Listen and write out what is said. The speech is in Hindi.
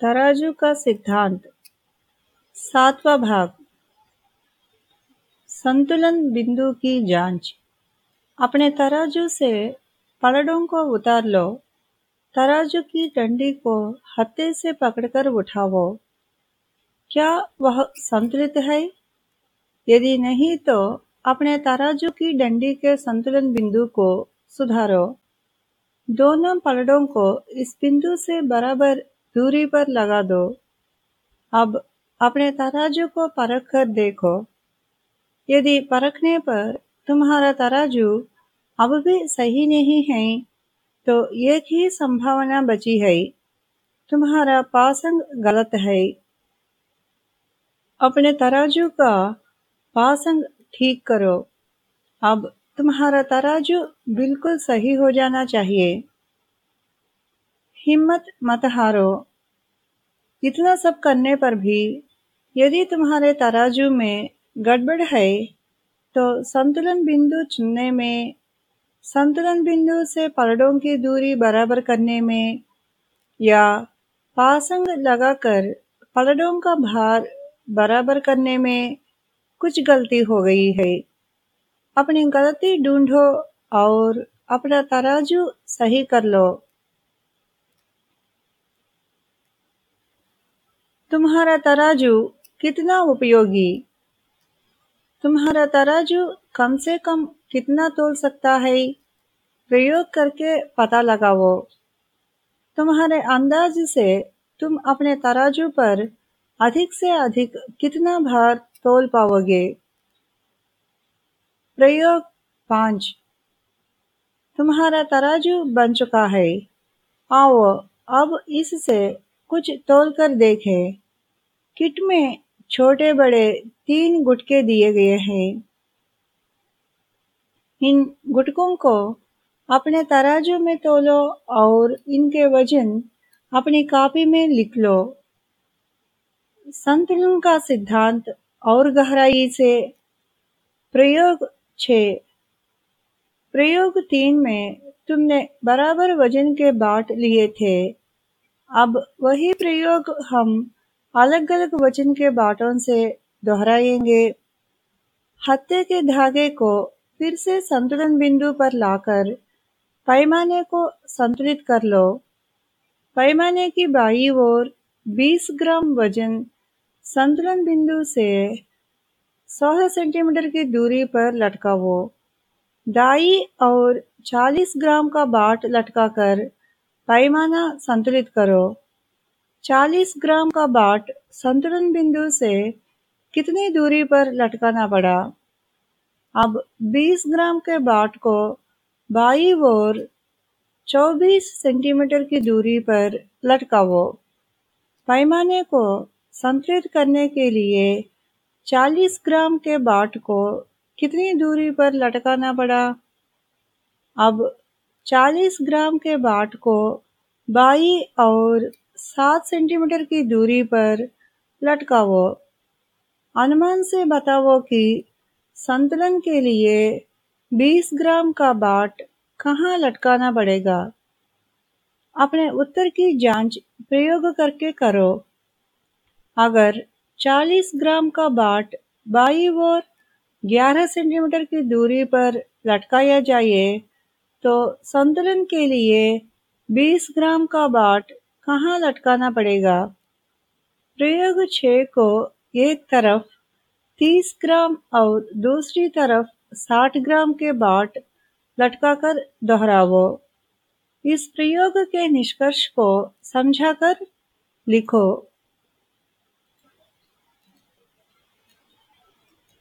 तराजू का सिद्धांत, सातवा भाग, संतुलन बिंदु की जाँच। अपने तराजू से पलड़ों को उतार लो, तराजू की डंडी को हत्थे से पकड़कर उठाओ। क्या वह संतुलित है? यदि नहीं तो अपने तराजू की डंडी के संतुलन बिंदु को सुधारो। दोनों पलड़ों को इस बिंदु से बराबर दूरी पर लगा दो। अब अपने तराजू को परख कर देखो। यदि परखने पर तुम्हारा तराजू अब भी सही नहीं है तो एक ही संभावना बची है। तुम्हारा पासंग गलत है। अपने तराजू का पासंग ठीक करो। अब तुम्हारा तराजू बिल्कुल सही हो जाना चाहिए। हिम्मत मत हारो। इतना सब करने पर भी यदि तुम्हारे तराजू में गड़बड़ है तो संतुलन बिंदु चुनने में, संतुलन बिंदु से पलड़ों की दूरी बराबर करने में, या पासंग लगाकर पलड़ों का भार बराबर करने में कुछ गलती हो गई है। अपनी गलती ढूंढो और अपना तराजू सही कर लो। तुम्हारा तराजू कितना उपयोगी? तुम्हारा तराजू कम से कम कितना तोल सकता है? प्रयोग करके पता लगाओ। तुम्हारे अंदाज से तुम अपने तराजू पर अधिक से अधिक कितना भार तोल पाओगे? प्रयोग पाँच। तुम्हारा तराजू बन चुका है। आओ, अब इससे कुछ तोल कर देखें। किट में छोटे बड़े तीन गुटके दिए गए हैं। इन गुटकों को अपने तराजू में तोलो और इनके वज़न अपनी कापी में लिख लो। संतुलन का सिद्धांत और गहराई से प्रयोग छ। प्रयोग तीन में तुमने बराबर वज़न के बाट लिए थे। अब वही प्रयोग हम अलग अलग वज़न के बाटों से दोहराएँगे। हत्थे के धागे को फिर से संतुलन बिंदु पर लाकर पैमाने को संतुलित कर लो। पैमाने की बाई ओर 20 ग्राम वज़न संतुलन बिंदु से 100 सेंटीमीटर की दूरी पर लटकाओ दाई और 40 ग्राम का बाट लटकाकर पैमाना संतुलित करो। 40 ग्राम का बाट संतुलन बिंदु से कितनी दूरी पर लटकाना पड़ा? अब 20 ग्राम के बाट को बाई ओर 24 सेंटीमीटर की दूरी पर लटकाओ पैमाने को संतुलित करने के लिए 40 ग्राम के बाट को कितनी दूरी पर लटकाना पड़ा? अब 40 ग्राम के बाट को बाई और 7 सेंटीमीटर की दूरी पर लटकाओ अनुमान से बताओ कि संतुलन के लिए 20 ग्राम का बाट कहाँ लटकाना पड़ेगा। अपने उत्तर की जाँच प्रयोग करके करो। अगर 40 ग्राम का बाट बाई और 11 सेंटीमीटर की दूरी पर लटकाया जाए तो संतुलन के लिए 20 ग्राम का बाट कहाँ लटकाना पड़ेगा? प्रयोग छ को एक तरफ़ 30 ग्राम और दूसरी तरफ़ 60 ग्राम के बाट लटकाकर दोहराओ इस प्रयोग के निष्कर्ष को समझाकर लिखो।